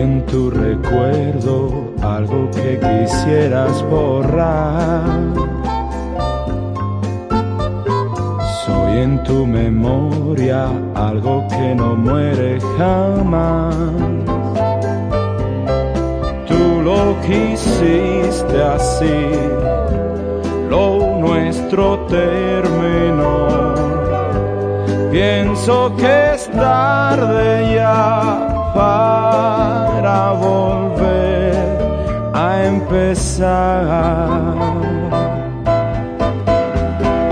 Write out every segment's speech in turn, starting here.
en tu recuerdo algo que quisieras borrar. Soy en tu memoria algo que no muere jamás. Tú lo quisiste así, lo nuestro terminó. Pienso que es tarde ya para volver a empezar.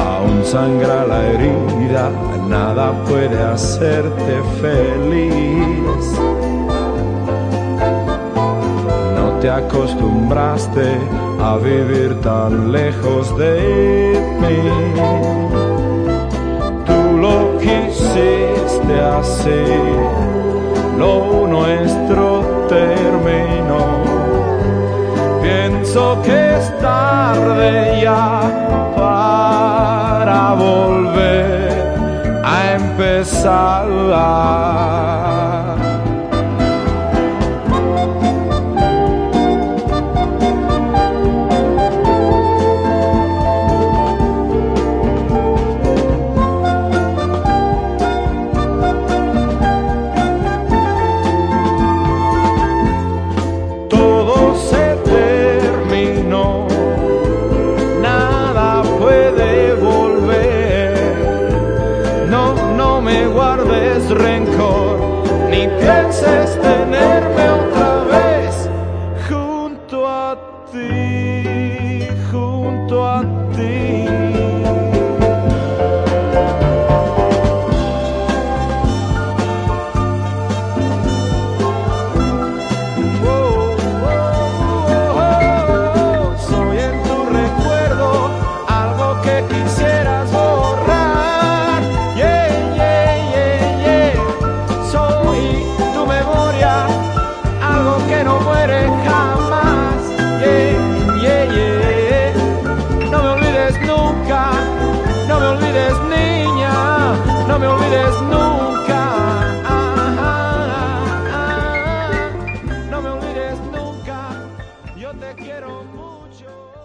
Aún sangra la herida, nada puede hacerte feliz. No te acostumbraste a vivir tan lejos de mí. Es tarde ya para volver a empezar. rencor, ni pienses tenerme otra vez junto a ti, junto a ti. jamás. Yeah, yeah, yeah. No me olvides nunca, no me olvides niña, no me olvides nunca. No me olvides nunca, yo te quiero mucho.